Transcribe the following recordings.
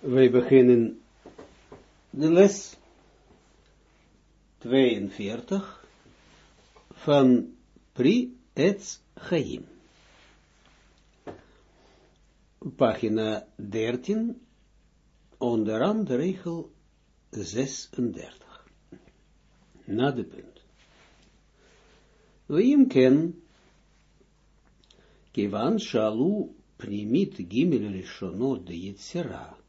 Wij beginnen de les 42 van Pri Etz Chaim. Pagina 13, onderaan de regel 36. Na de punt. We ken, kivan shalu primit gimel rishonot de yitzera.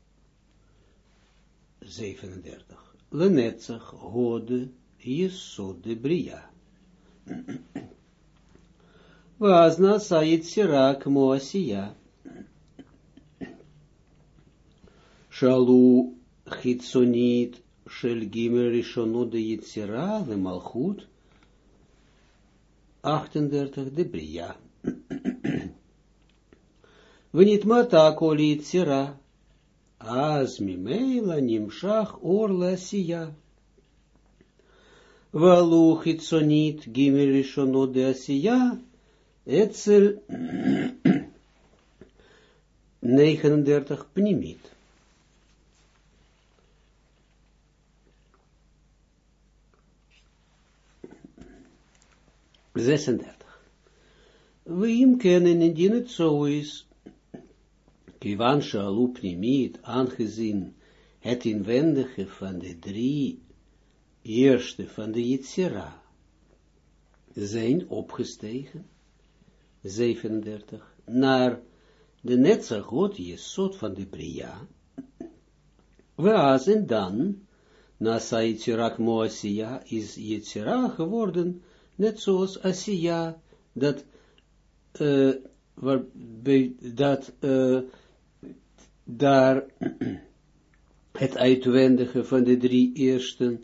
37. Lenetzach hode Jesod de Bria. Vazna Sayyid Sirak Moasia. Shalu Hitsonit Shel Rishonode Yitzira de Malchut. 38 de Bria. Venit Mata Koli Yitzira. Az mimela nimshach or lasiya. Valu hitsonit gimel rishono de asiya. Etzel 39 pnimit. Zesendertig. We indien het zo is, Kivan Pnimit, aangezien het inwendige van de drie eerste van de Yitzira zijn opgestegen, 37, naar de Netzagot Jesod van de Bria, we en dan, na Saitzirak Moasia, is Yitzira geworden, net zoals Asia, dat, uh, waarbij, dat, uh, daar het uitwendige van de drie eersten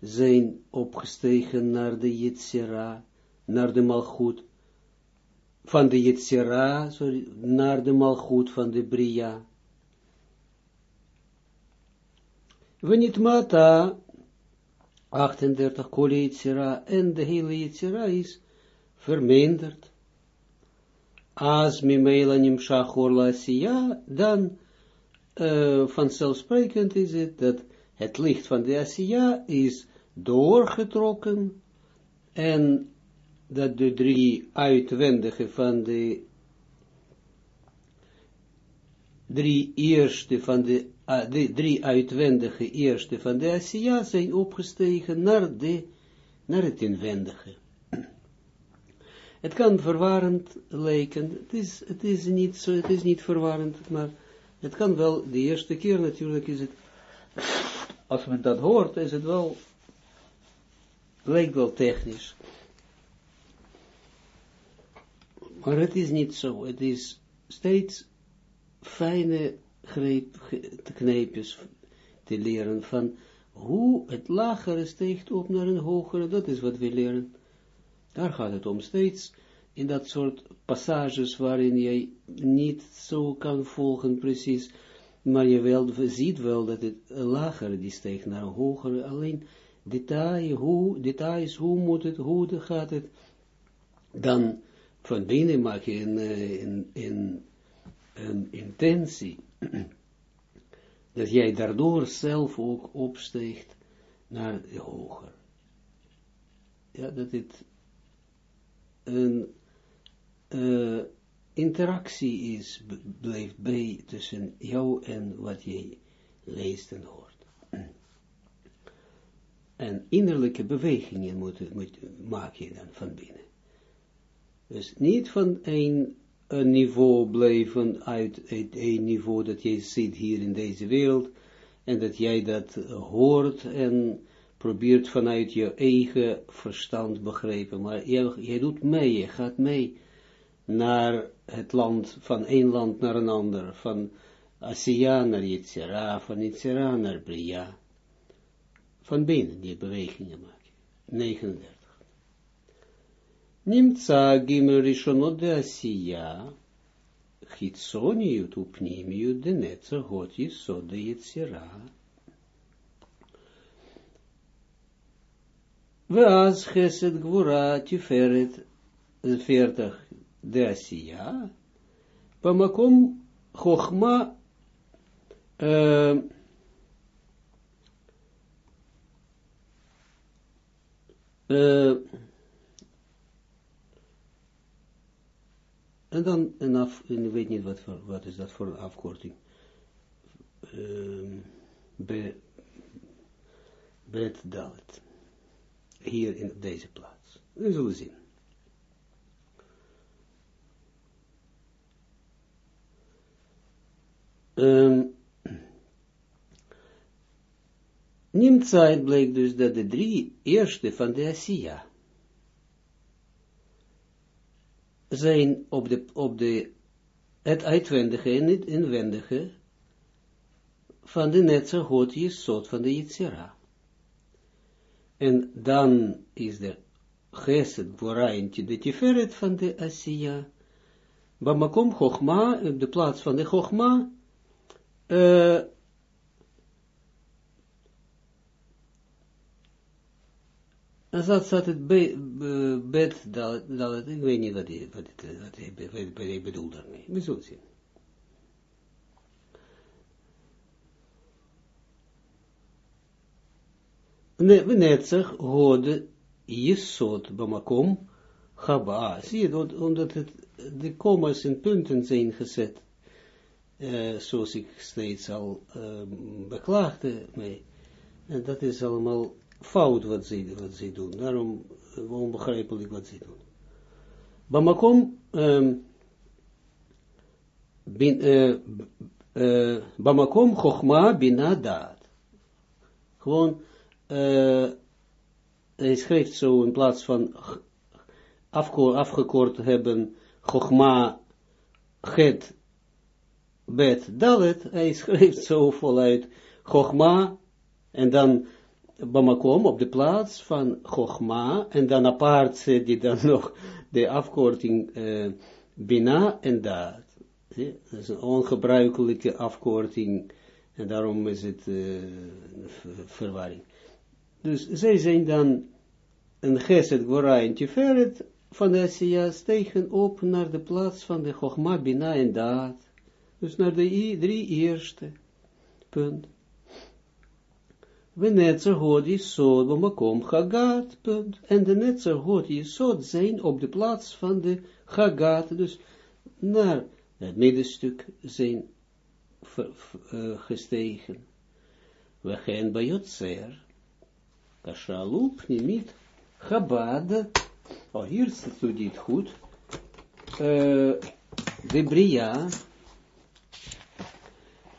zijn opgestegen naar de Yitzira, naar de Malchut, van de Yitzira, sorry, naar de Malchut van de Bria. Mata, 38 kole Yitzira, en de hele Yitzira is verminderd. Als Mimela Nimshach Orla Asiya, dan uh, vanzelfsprekend is het dat het licht van de Asiya is doorgetrokken en dat de drie uitwendige van de drie eerste van de, uh, de drie uitwendige eerste van de Asiya zijn opgestegen naar de naar het inwendige. Het kan verwarrend lijken, het is, het is niet zo, het is niet verwarrend, maar het kan wel, de eerste keer natuurlijk is het, als men dat hoort, is het wel, lijkt wel technisch. Maar het is niet zo, het is steeds fijne greep, kneepjes te leren van hoe het lagere steekt op naar een hogere, dat is wat we leren. Daar gaat het om steeds in dat soort passages waarin jij niet zo kan volgen precies, maar je wel, ziet wel dat het lager die steekt naar hogere, alleen detail, hoe, details, hoe moet het, hoe gaat het, dan van binnen maak je een, een, een, een intentie, dat jij daardoor zelf ook opsteegt naar de hoger. Ja, dat het een uh, interactie is, blijft bij tussen jou en wat je leest en hoort. En innerlijke bewegingen moet, moet, maak je dan van binnen. Dus niet van een, een niveau blijven uit, uit een niveau dat jij ziet hier in deze wereld, en dat jij dat hoort en probeert vanuit je eigen verstand begrijpen, maar jij, doet mee, je gaat mee naar het land, van één land naar een ander, van Asiya naar Yitzira, van Yitzira naar Bria, van binnen die bewegingen maken. 39. Nimtza gimel rishonot de Asiya, חיצוניות ופנימיות דנצר הות יסוד היצירה. ואז חסד גבורה תפארת, 40, de Asiya, Pamakom Chochma Uh, uh, en dan een af, ik weet niet wat, wat is dat voor een afkorting. Uh, be, bet dalet. Hier in deze plaats. We zullen zien. Um, Nimtzait bleek dus dat de drie eerste van de Asiya zijn op de, op de, het uitwendige en het inwendige van de God soort van de Yitzhira. En dan is de Geset Boraintje de Tiferet van de Asiya. Bamakom Chogma, op de plaats van de Chogma, uh, En dat staat het bed, dat, dat, ik weet niet wat hij, wat wat wat hij bedoelt daarmee. We zullen zien. Netzach hoorde Jesod Bamakom Chaba. Zie je, omdat het, de commas in punten zijn gezet, uh, zoals ik steeds al beklaagde mee. En dat is allemaal fout wat ze, wat ze doen. Daarom onbegrijpelijk wat ze doen. Bamakom, um, bin, uh, uh, Bamakom. Gewoon, uh, hij schrijft zo in plaats van afgekort hebben Chochma Het Bet Dalet, hij schrijft zo voluit Chochma en dan Bamakom op de plaats van Chogma, en dan apart zet die dan nog de afkorting uh, Bina en Daad. Dat is een ongebruikelijke afkorting, en daarom is het uh, verwarring. Dus zij zijn dan een Geset Gora en Tiferet van de stegen op naar de plaats van de Chogma, Bina en Daad. Dus naar de drie eerste. Punt. We netzer God Jesod, Bamakom Chagat, punt. En de netzer God Jesod zijn op de plaats van de Chagat, dus naar het middenstuk zijn uh, gestegen. We gaan bij Jotzer, Kashalup, niet Chabad, oh hier dit goed, de Bria,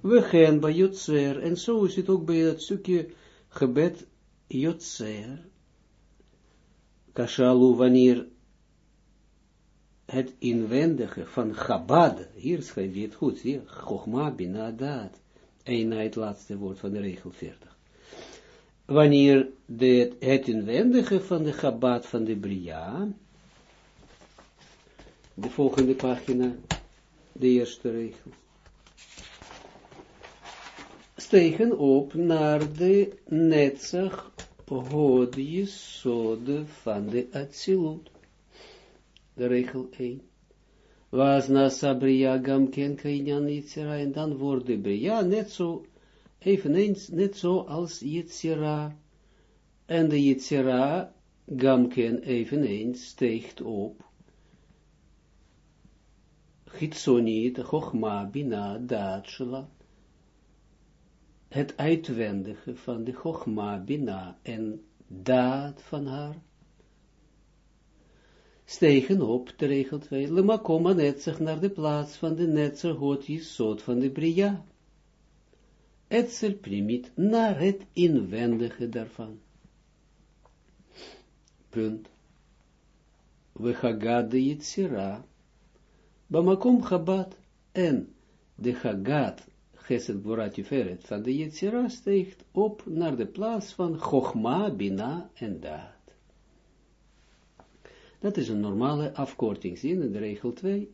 We gaan bij Jotzer, en zo is het ook bij dat stukje gebed Jotzer. Kashalu, wanneer het inwendige van Chabad, hier schrijf je het goed, zie Chogma bina daad, het laatste woord van de regel 40. Wanneer de, het inwendige van de Chabad van de Bria, de volgende pagina, de eerste regel stegen op naar de netzach God Jesode van de Atsilut. De regel 1. Was na Sabria Gamken Kainyan Yitzira, en dan wordt de Bria net zo, eveneens, net zo als Yitzira. En de Yitzira Gamken eveneens steegt op. Gitsoniet, Chochma, Bina, Daatshela het uitwendige van de Chogma, Bina en daad van haar, stegen op, de regel 2, Lemakoma netzig naar de plaats van de netzer God soort van de Bria. Etzel primiet naar het inwendige daarvan. Punt. We Hagad de Yitzira, Bamakom Chabad en de Hagad Geset Gvorat Tiferet van de Yetzira steekt op naar de plaats van Chogma, Bina en Daad. Dat is een normale afkortingszin in de regel 2.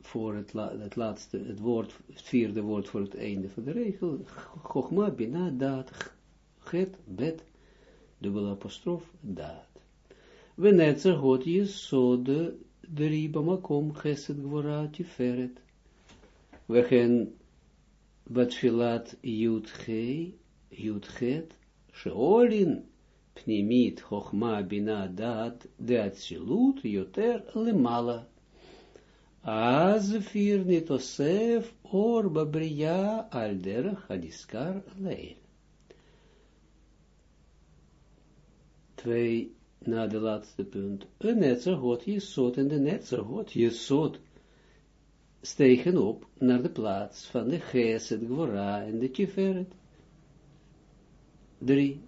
Voor het, het laatste, het woord, het vierde woord voor het einde van de regel. Chogma, Bina, Daad, Het, Bet, dubbele apostrof, Daad. Wenetzer God Jesode, drie bamakom, Geset Gvorat Tiferet. We gaan Batfilat Yud-Ge, Yud-Het, Sheolin, Pnimit, Chochma, Bina, Dat, De Atzilut, Yoter, Lemala. Az vier nitosef, or babriya, al derech, hadiskar, leil. Twee, na de laatste punt. Een netzer zot en de netzer stegen op naar de plaats van de Geset, Gwora en de Tiferet. 3.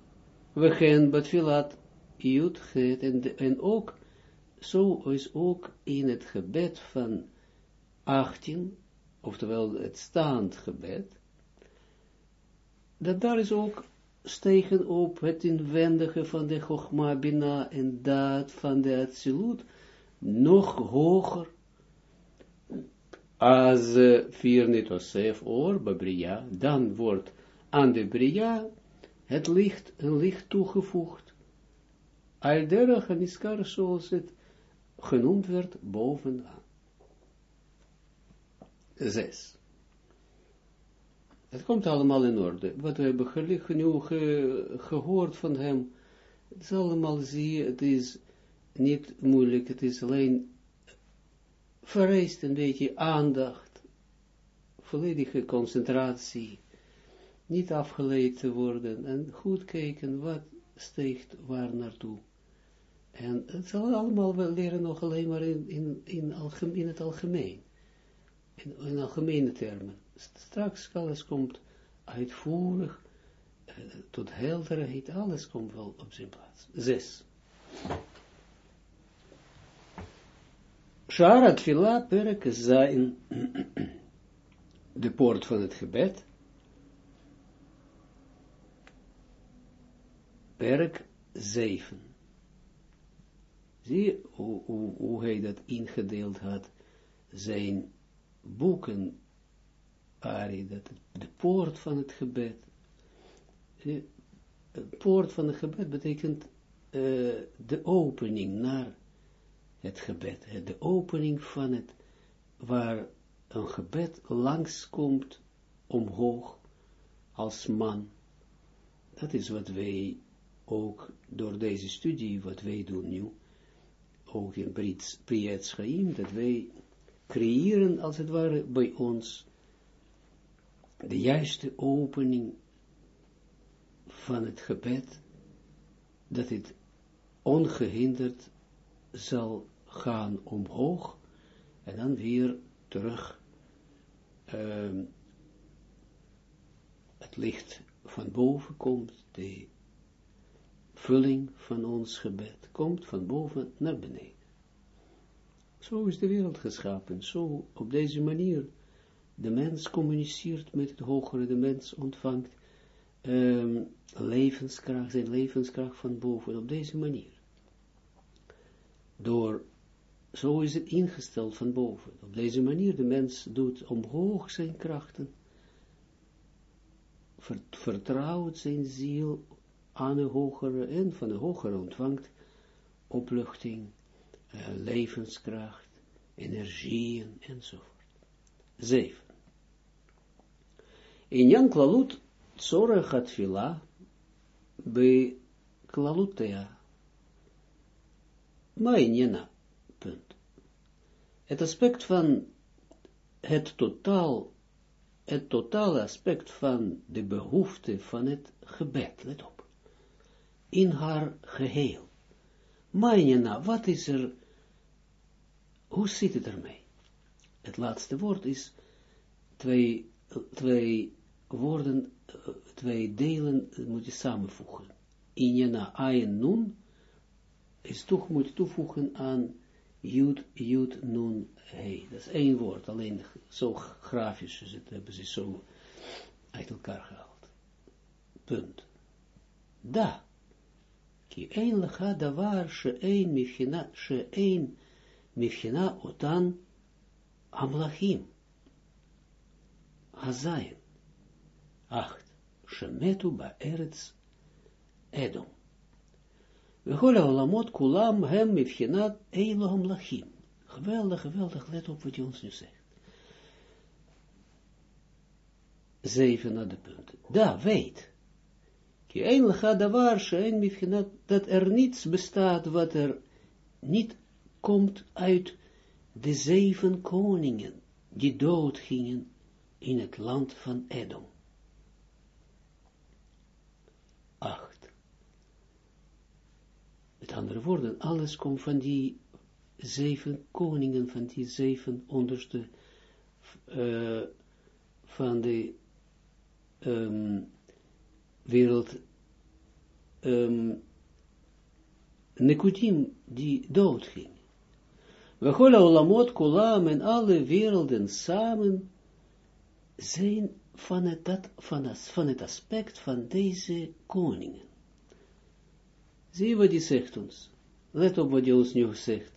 We gaan Batfilat Jut het en, en ook, zo is ook in het gebed van 18, oftewel het staand gebed, dat daar is ook stegen op het inwendige van de Chogma Bina en dat van de Atsilut nog hoger als vier netosef oor, Bria, dan wordt aan de Bria het licht, een licht toegevoegd. Alderach en iskar, zoals het genoemd werd, bovenaan. Zes. Het komt allemaal in orde. Wat we hebben genoeg gehoord van hem, het is allemaal zie het is niet moeilijk, het is alleen vereist een beetje aandacht, volledige concentratie, niet afgeleid te worden en goed kijken wat steekt waar naartoe. En het zal allemaal wel leren nog alleen maar in, in, in, in het algemeen, in, in algemene termen. Straks alles komt uitvoerig, eh, tot helderheid, alles komt wel op zijn plaats. Zes. Shara Tfila perk zijn de poort van het gebed. Perk 7. Zie hoe, hoe, hoe hij dat ingedeeld had, zijn boeken, Ari, dat de poort van het gebed. De poort van het gebed betekent uh, de opening naar het gebed, de opening van het, waar een gebed langskomt omhoog als man. Dat is wat wij ook door deze studie, wat wij doen nu, ook in Priyat Schaim, dat wij creëren als het ware bij ons de juiste opening van het gebed, dat het ongehinderd zal gaan omhoog en dan weer terug uh, het licht van boven komt, de vulling van ons gebed komt van boven naar beneden. Zo is de wereld geschapen, zo op deze manier de mens communiceert met het hogere, de mens ontvangt um, levenskracht, zijn levenskracht van boven, op deze manier. Door zo is het ingesteld van boven. Op deze manier, de mens doet omhoog zijn krachten, vertrouwt zijn ziel aan een hogere, en van de hogere ontvangt opluchting, uh, levenskracht, energieën, enzovoort. 7. In Jan Klalut, Atfila, bij Klalutea. Mainjena punt. Het aspect van het totaal, het totale aspect van de behoefte van het gebed, let op, in haar geheel. Mijnjena, wat is er, hoe zit het ermee? Het laatste woord is twee, twee woorden, twee delen moet je samenvoegen. Injena, ayen, nun, is toch moet toevoegen aan Jud, Jud, Nun, He. Dat is één woord, alleen zo grafisch is het, hebben ze zo uit elkaar gehaald. Punt. Da. Ki een lecha davar she'ein mifchina, she'ein mifchina otan amlachim. Hazayin. Acht. Shemetu ba'eretz Edom. Vechol olamot kulam hem mifchinat eiloham lachim. Geweldig, geweldig, let op wat je ons nu zegt. Zeven naar de punten. Da, weet. Ki een lecha davar shein mifchinat, dat er niets bestaat wat er niet komt uit de zeven koningen die dood gingen in het land van Edom. Acht. Met andere woorden, alles komt van die zeven koningen, van die zeven onderste uh, van de um, wereld um, Nekudim die doodging. We gola olamot kolam en alle werelden samen zijn van het, van, van het aspect van deze koningen. Zie wat die zegt ons. Let op wat hij ons nu zegt.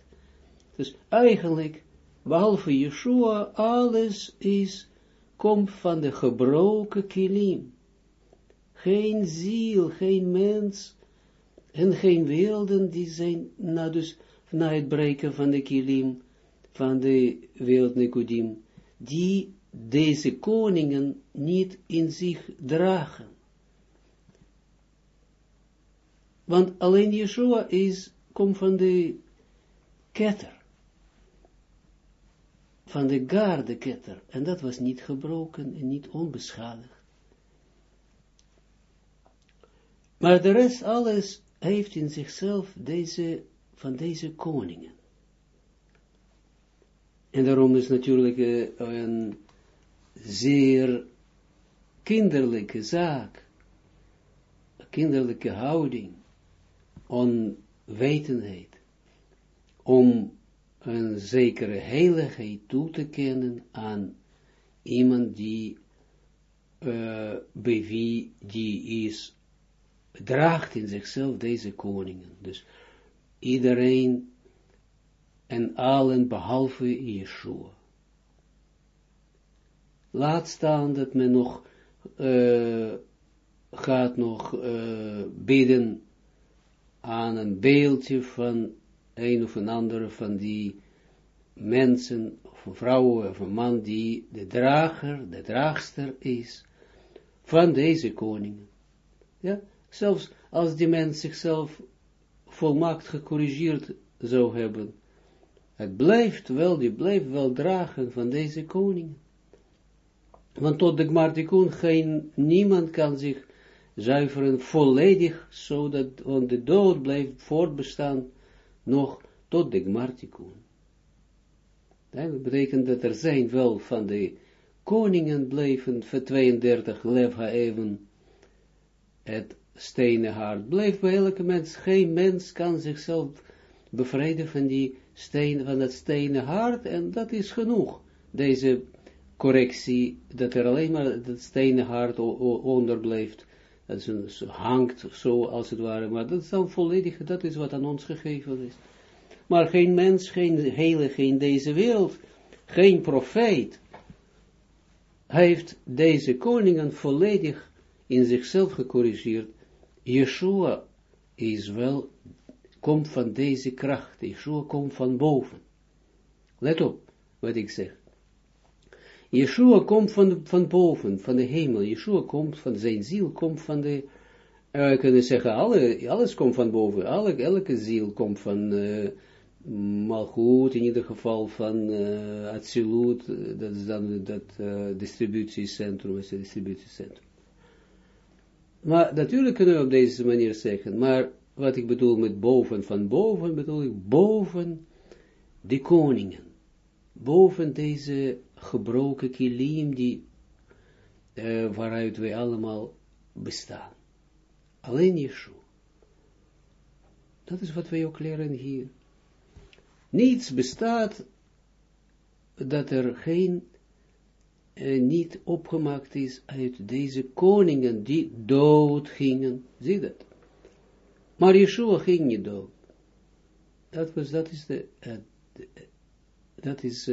Dus eigenlijk, behalve Yeshua, alles is, komt van de gebroken kilim. Geen ziel, geen mens, en geen werelden die zijn, na, dus, na het breken van de kilim, van de wereld Nikodim, die deze koningen niet in zich dragen. Want alleen Yeshua is, komt van de ketter. Van de garde ketter. En dat was niet gebroken en niet onbeschadigd. Maar de rest alles heeft in zichzelf deze, van deze koningen. En daarom is natuurlijk uh, een zeer kinderlijke zaak, kinderlijke houding, onwetendheid, om een zekere heiligheid toe te kennen aan iemand die, uh, bij wie die is, draagt in zichzelf deze koningen. Dus iedereen en allen behalve Yeshua. Laat staan dat men nog uh, gaat nog uh, bidden aan een beeldje van een of een andere van die mensen, of een vrouw of een man, die de drager, de draagster is, van deze koningen. Ja, zelfs als die mens zichzelf volmaakt gecorrigeerd zou hebben, het blijft wel, die blijft wel dragen van deze koningen. Want tot de Gmartikun geen, niemand kan zich zuiveren volledig, zodat on de dood blijft voortbestaan nog tot de Gmartikun. Dat betekent dat er zijn wel van de koningen blijven, voor 32 levha even, het stenen hart blijft bij elke mens. Geen mens kan zichzelf bevrijden van die steen, van het stenen hart, en dat is genoeg. Deze correctie, dat er alleen maar het stenen hart onder blijft, dat hangt zo als het ware, maar dat is dan volledig, dat is wat aan ons gegeven is. Maar geen mens, geen heilige in deze wereld, geen profeet, heeft deze koningen volledig in zichzelf gecorrigeerd. Yeshua is wel, komt van deze kracht, Yeshua komt van boven. Let op wat ik zeg. Yeshua komt van, van boven, van de hemel. Yeshua komt van zijn ziel, komt van de, we kunnen zeggen, alle, alles komt van boven. Alle, elke ziel komt van uh, Malchut, in ieder geval van uh, dat is dan dat distributiecentrum, is het distributiecentrum. Maar natuurlijk kunnen we op deze manier zeggen, maar wat ik bedoel met boven, van boven bedoel ik boven de koningen, boven deze gebroken kilim die, uh, waaruit wij allemaal bestaan. Alleen Yeshua. Dat is wat wij ook leren hier. Niets bestaat dat er geen, uh, niet opgemaakt is uit deze koningen die dood gingen. Zie dat? Maar Yeshua ging niet dood. Dat, was, dat is de, uh, de dat is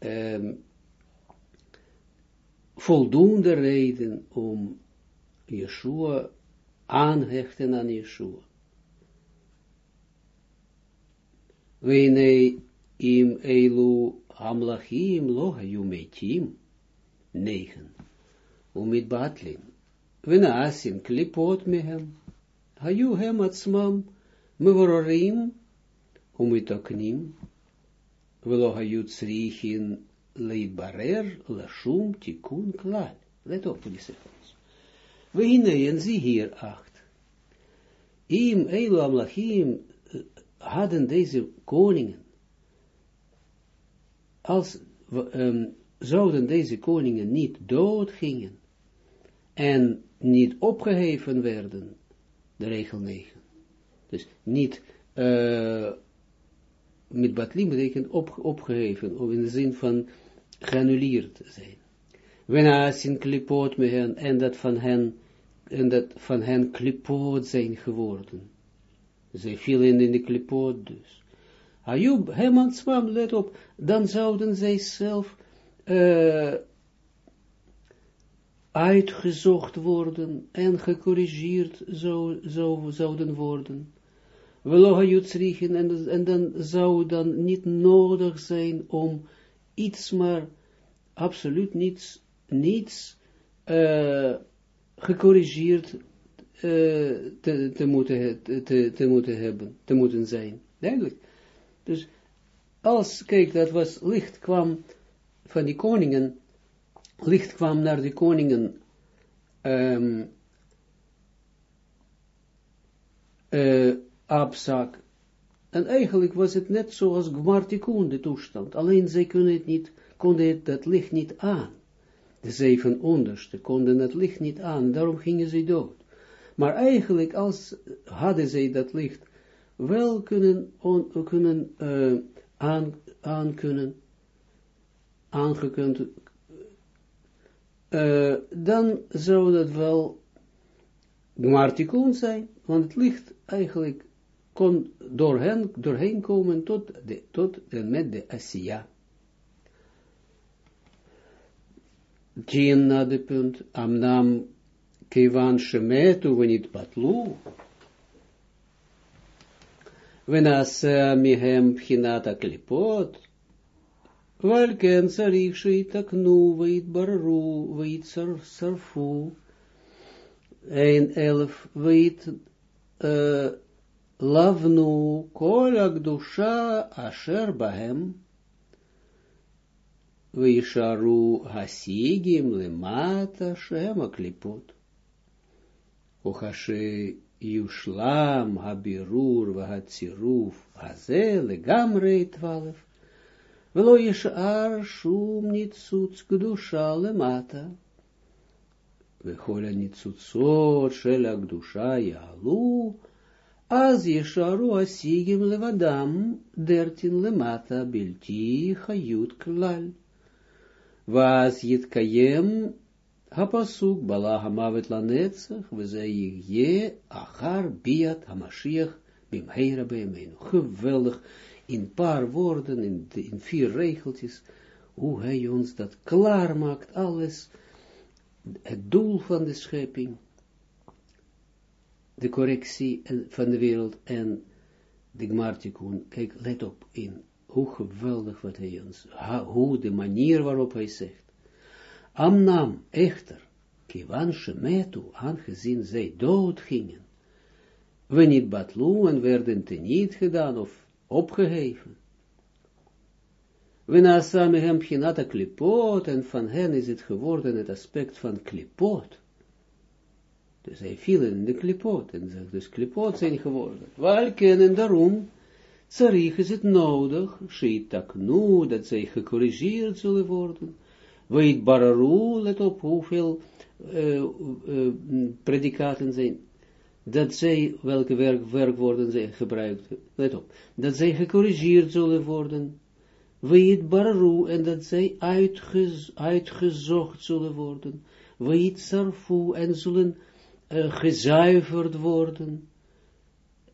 um, voldoende reden om Yeshua aanhechten aan Yeshua. Wene im elu amlachim lo hayu metim, negen, umit batlin, wena asim klipot mehem, hayu hem atzmam, mevorim, umit oknim, velo hayu tzrichin leidbarer lashum tikun klal. Let op die cijfers. We en zie hier acht. Im elu amlachim hadden deze koningen, als um, zouden deze koningen niet doodgingen en niet opgeheven werden, de regel 9. Dus niet uh, met batlim betekent op, opgeheven, of in de zin van geannuleerd zijn. Zijn klipoot met hen, en dat van hen, en dat van hen klipoot zijn geworden. Zij vielen in de klipoot dus. Ayub, hem zwam, let op, dan zouden zij zelf uh, uitgezocht worden en gecorrigeerd zo, zo zouden worden. Veloha jutsrichen, en, en dan zou dan niet nodig zijn om iets maar, absoluut niets, niets uh, gecorrigeerd uh, te, te, moeten, te, te moeten hebben, te moeten zijn. Duidelijk. Dus als, kijk, dat was, licht kwam van die koningen, licht kwam naar de koningen, um, uh, Abzak. En eigenlijk was het net zoals Gmartikun, de toestand. Alleen zij kunnen het niet, konden het, dat licht niet aan. De zeven onderste konden het licht niet aan, daarom gingen ze dood. Maar eigenlijk, als hadden zij dat licht wel kunnen, on, kunnen uh, aan, aan kunnen, aangekund, uh, dan zou dat wel Gmartikun zijn, want het licht eigenlijk kon door hen, doorheen komen tot, de, tot en met de Asiya. Tien na de punt, amnam kivan shemetu venit patlu, ונעשה מהם בחינת הקליפות, ועל כן צריך שיתקנו ויתבררו ויצרפו. אין אלף ויתלבנו כל הקדושה אשר בהם, וישארו הסיגים למטה שהם הקליפות. וכשי Yushlam habirur vahatziruf haze legamre twaalf. Velo yishar shum nitzutz gdusha lemata. Vechola nitzutzot shel gdusha Az yisharu asigim levadam dertin lemata bilti chayut klal. Vaz yitkayem Hapasuk bala hamavet lanetzach, zei je achar biat hamashiach bimheira beemenu. Geweldig, in paar woorden, in, in vier regeltjes, hoe hij ons dat klaar maakt, alles, het doel van de schepping, de correctie van de wereld en de gmartikun. Kijk, let op in, hoe geweldig wat hij ons, hoe de manier waarop hij zegt. Amnam, echter, kiwan shemetu, aangezien zij dood gingen, we niet batlu en werden teniet gedaan of opgeheven. We naasame hem pchinata klipot, en van hen is het geworden het aspect van klipot. Dus zij vielen in de klipot, en ze dus klipot zijn geworden. Welken en daarom, Zarich is het nodig, nu dat zij gecorrigeerd zullen worden, Weet bararu, let op hoeveel uh, uh, predicaten zijn. dat zij, welke werk, werkwoorden zij gebruikt, let op, dat zij gecorrigeerd zullen worden, weet baru, en dat zij uitgez, uitgezocht zullen worden, weet sarfu, en zullen gezuiverd worden.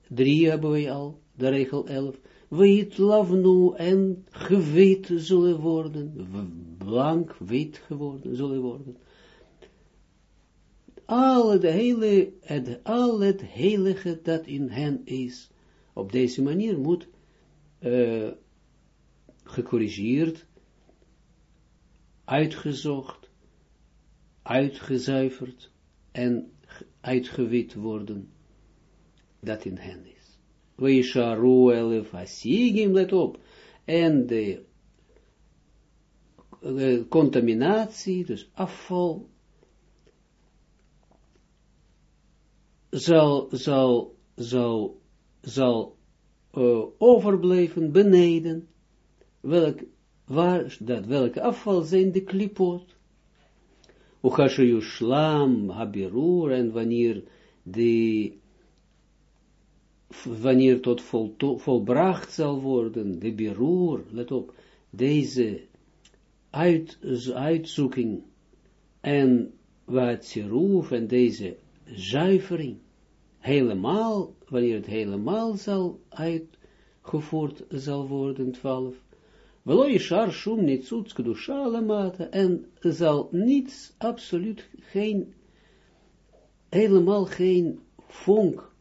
Drie hebben wij al, de regel 11. Weet lavnu en gewit zullen worden, blank, wit geworden zullen worden al het hele, het, al het heilige dat in hen is, op deze manier moet uh, gecorrigeerd, uitgezocht, uitgezuiverd en uitgewit worden, dat in hen is. Weisharu elef asigim, let op, en de uh, contaminatie, dus afval, zal, zal, zal, zal uh, overblijven beneden, welk, waar, dat, welke afval zijn de klipot. Uchashayu shlam habirur, en wanneer de, wanneer tot vol, volbracht zal worden, de birur, let op, deze uit, uitzoeking en wat en deze zuivering, helemaal, wanneer het helemaal zal uitgevoerd zal worden, 12. Velo Yishar Shum Nitzutz Kedusha Lamata, en zal niets, absoluut geen, helemaal geen vonk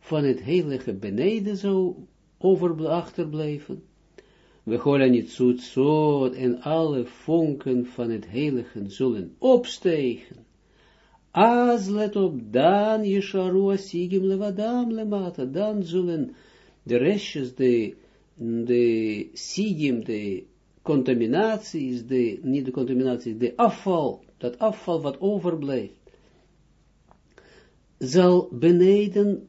van het heilige beneden zou over achterblijven. We horen niet zo en alle vonken van het heilige zullen opstegen. Als let op, dan Yesharu Asigim Levadam Lemata, dan zullen de restjes, de, de Sigim, de contaminaties, de, niet de contaminaties, de afval, dat afval wat overblijft, zal beneden,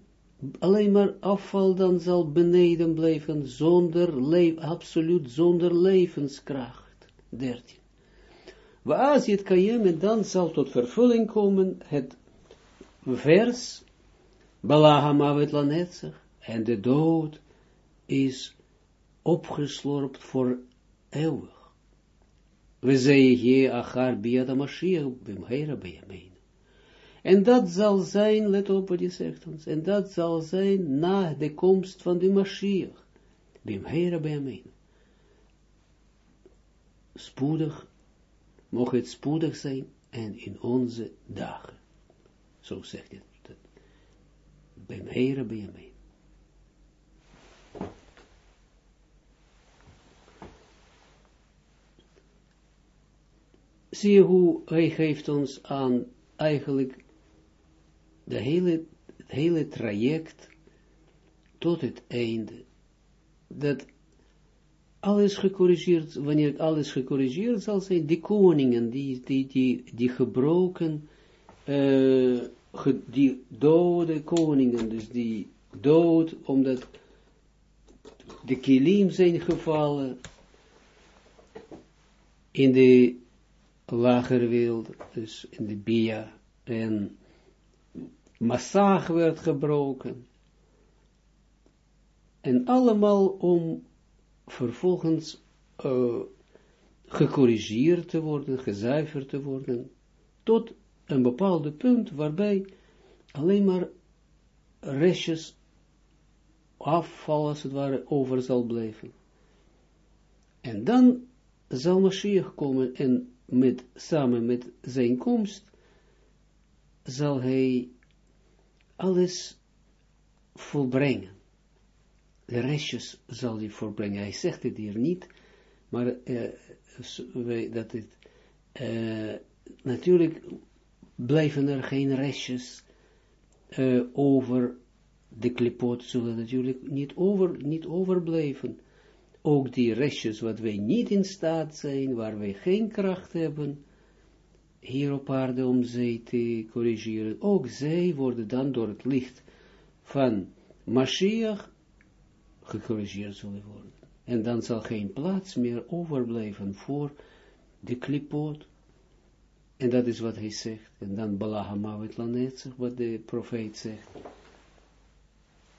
alleen maar afval dan zal beneden blijven, zonder, absoluut zonder levenskracht. 13. Waas het kayem, en dan zal tot vervulling komen het vers, Balahamavet lanetzach, en de dood is opgeslorpt voor eeuwig. We zeggen je achar biada Mashiach bimheira bejamein. En dat zal zijn, let op wat je zegt ons, en dat zal zijn na de komst van de Mashiach, bimheira bejamein. Spoedig mocht het spoedig zijn en in onze dagen. Zo zegt het. Bij mij, bij je mee. Zie hoe hij geeft ons aan eigenlijk de hele, het hele traject tot het einde. Dat alles gecorrigeerd, wanneer alles gecorrigeerd zal zijn, die koningen, die, die, die, die gebroken, ge, die dode koningen, dus die dood, omdat de kilim zijn gevallen in de lagere wereld, dus in de bia, en massag werd gebroken, en allemaal om vervolgens uh, gecorrigeerd te worden, gezuiverd te worden, tot een bepaalde punt waarbij alleen maar restjes afval als het ware over zal blijven. En dan zal Mashiach komen en met, samen met zijn komst zal hij alles volbrengen de restjes zal hij voorbrengen. Hij zegt het hier niet, maar uh, dat het, uh, natuurlijk blijven er geen restjes uh, over, de klipot zullen natuurlijk niet, over, niet overblijven. Ook die restjes wat wij niet in staat zijn, waar wij geen kracht hebben, hier op aarde om ze te corrigeren, ook zij worden dan door het licht van Mashiach gecorrigeerd zullen worden. En dan zal geen plaats meer overblijven voor de klipoot. En dat is wat hij zegt. En dan Balahamavet Lanetzig, wat de profeet zegt.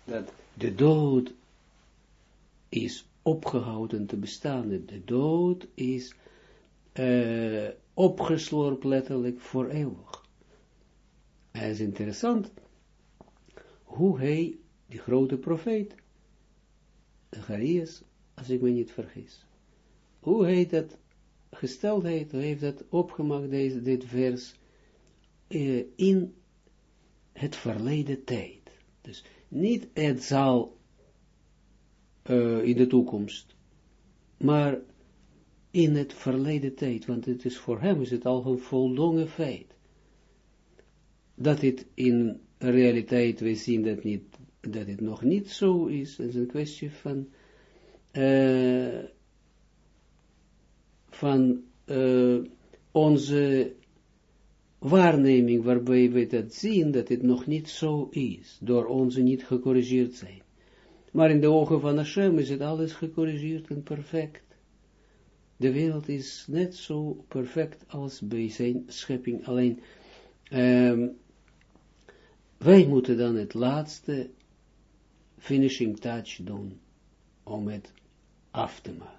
dat de dood is opgehouden te bestaan. De dood is uh, opgeslorpt letterlijk voor eeuwig. Het is interessant hoe hij, die grote profeet, Zacharias, als ik me niet vergis, hoe hij dat gesteld heeft, hoe heeft dat opgemaakt, deze, dit vers, uh, in het verleden tijd. Dus niet het zal uh, in de toekomst, maar in het verleden tijd, want het is voor hem is het al een voldongen feit. Dat het in realiteit, we zien dat niet, dat het nog niet zo is, is een kwestie van, uh, van uh, onze waarneming, waarbij we dat zien, dat het nog niet zo is, door onze niet gecorrigeerd zijn. Maar in de ogen van Hashem is het alles gecorrigeerd en perfect. De wereld is net zo perfect als bij zijn schepping. Alleen, um, wij moeten dan het laatste finishing touch doen om het af te maken.